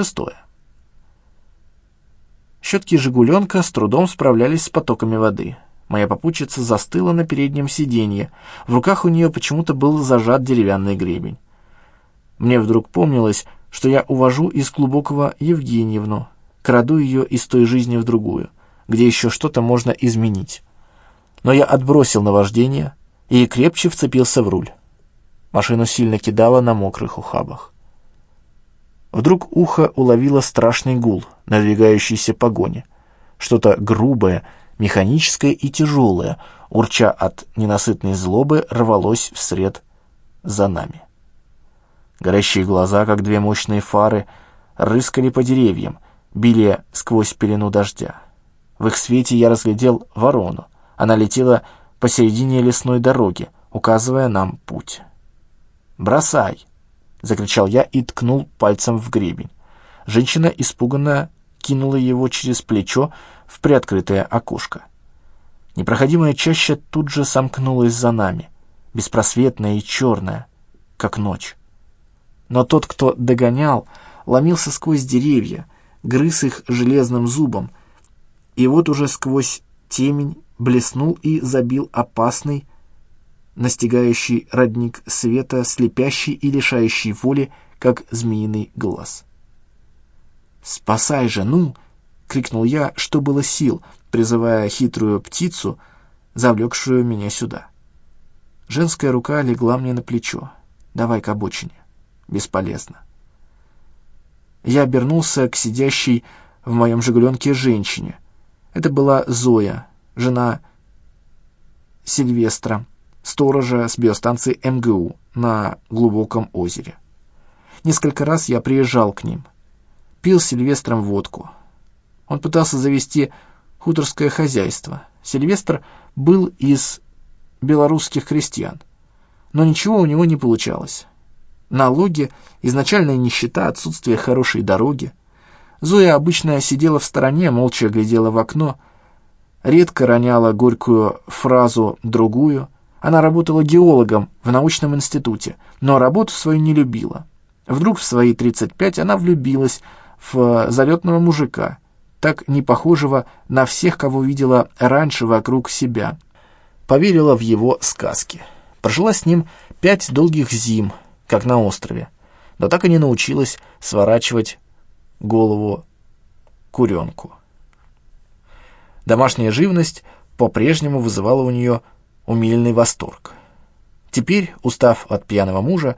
Шестое. Щетки «Жигуленка» с трудом справлялись с потоками воды. Моя попутчица застыла на переднем сиденье. В руках у нее почему-то был зажат деревянный гребень. Мне вдруг помнилось, что я увожу из глубокого Евгеньевну, краду ее из той жизни в другую, где еще что-то можно изменить. Но я отбросил наваждение и крепче вцепился в руль. Машину сильно кидало на мокрых ухабах. Вдруг ухо уловило страшный гул, надвигающийся погони. Что-то грубое, механическое и тяжелое, урча от ненасытной злобы, рвалось вслед за нами. Горящие глаза, как две мощные фары, рыскали по деревьям, били сквозь пелену дождя. В их свете я разглядел ворону. Она летела посередине лесной дороги, указывая нам путь. «Бросай!» — закричал я и ткнул пальцем в гребень. Женщина испуганно кинула его через плечо в приоткрытое окошко. Непроходимая чаща тут же сомкнулась за нами, беспросветная и черная, как ночь. Но тот, кто догонял, ломился сквозь деревья, грыз их железным зубом, и вот уже сквозь темень блеснул и забил опасный, настигающий родник света, слепящий и лишающий воли, как змеиный глаз. «Спасай жену!» — крикнул я, что было сил, призывая хитрую птицу, завлекшую меня сюда. Женская рука легла мне на плечо. «Давай к обочине». Бесполезно. Я обернулся к сидящей в моем «Жигуленке» женщине. Это была Зоя, жена Сильвестра, сторожа с биостанции МГУ на глубоком озере. Несколько раз я приезжал к ним. Пил с Сильвестром водку. Он пытался завести хуторское хозяйство. Сильвестр был из белорусских крестьян. Но ничего у него не получалось. Налоги, изначальная нищета, отсутствие хорошей дороги. Зоя обычно сидела в стороне, молча глядела в окно, редко роняла горькую фразу «другую», она работала геологом в научном институте, но работу свою не любила. Вдруг в свои 35 она влюбилась в залетного мужика, так не похожего на всех, кого видела раньше вокруг себя. Поверила в его сказки. Прожила с ним пять долгих зим, как на острове, но так и не научилась сворачивать голову куренку. Домашняя живность по-прежнему вызывала у нее умильный восторг. Теперь, устав от пьяного мужа,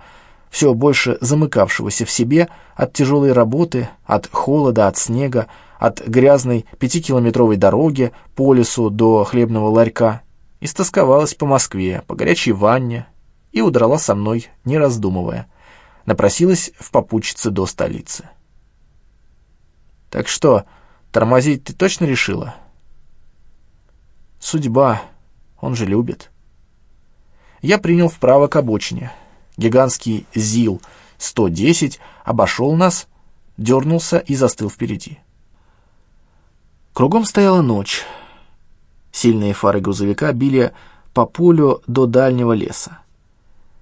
все больше замыкавшегося в себе от тяжелой работы, от холода, от снега, от грязной пятикилометровой дороги по лесу до хлебного ларька, истосковалась по Москве, по горячей ванне и удрала со мной, не раздумывая. Напросилась в попутчице до столицы. «Так что, тормозить ты точно решила?» «Судьба», он же любит. Я принял вправо к обочине. Гигантский ЗИЛ-110 обошел нас, дернулся и застыл впереди. Кругом стояла ночь. Сильные фары грузовика били по полю до дальнего леса.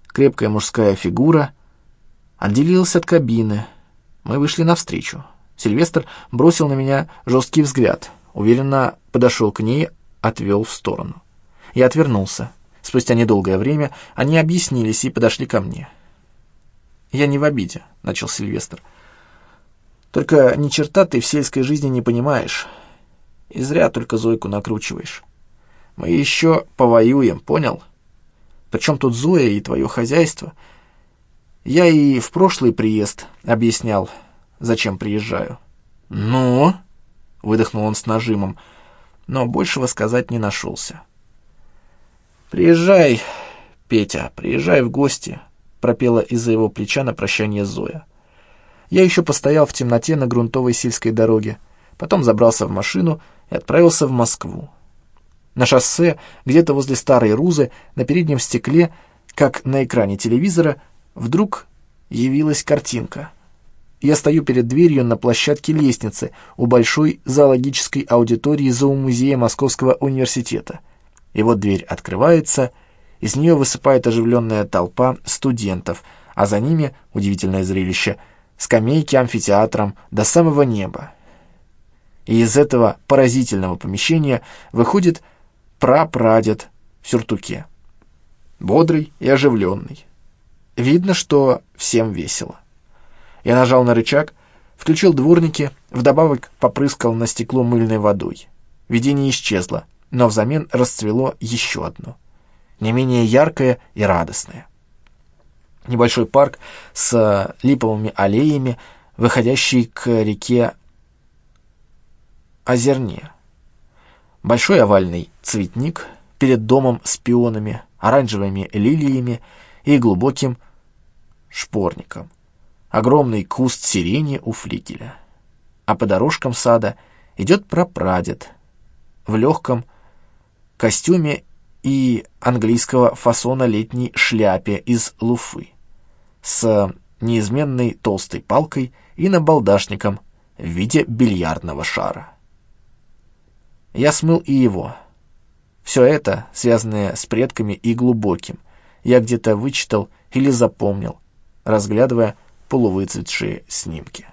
Крепкая мужская фигура отделилась от кабины. Мы вышли навстречу. Сильвестр бросил на меня жесткий взгляд, уверенно подошел к ней, отвел в сторону. Я отвернулся. Спустя недолгое время они объяснились и подошли ко мне. «Я не в обиде», — начал Сильвестр. «Только ни черта ты в сельской жизни не понимаешь. И зря только Зойку накручиваешь. Мы еще повоюем, понял? Причем тут Зоя и твое хозяйство? Я и в прошлый приезд объяснял, зачем приезжаю». «Ну?» — выдохнул он с нажимом, но большего сказать не нашелся. «Приезжай, Петя, приезжай в гости», — пропела из-за его плеча на прощание Зоя. Я еще постоял в темноте на грунтовой сельской дороге, потом забрался в машину и отправился в Москву. На шоссе, где-то возле старой Рузы, на переднем стекле, как на экране телевизора, вдруг явилась картинка. Я стою перед дверью на площадке лестницы у большой зоологической аудитории зоомузея Московского университета — и вот дверь открывается, из нее высыпает оживленная толпа студентов, а за ними, удивительное зрелище, скамейки амфитеатром до самого неба. И из этого поразительного помещения выходит прапрадед в сюртуке. Бодрый и оживленный. Видно, что всем весело. Я нажал на рычаг, включил дворники, вдобавок попрыскал на стекло мыльной водой. Видение исчезло, но взамен расцвело еще одно, не менее яркое и радостное. Небольшой парк с липовыми аллеями, выходящий к реке Озерне. Большой овальный цветник перед домом с пионами, оранжевыми лилиями и глубоким шпорником. Огромный куст сирени у флигеля. А по дорожкам сада идет прапрадед в легком костюме и английского фасона летней шляпе из луфы с неизменной толстой палкой и набалдашником в виде бильярдного шара. Я смыл и его. Все это, связанное с предками и глубоким, я где-то вычитал или запомнил, разглядывая полувыцветшие снимки.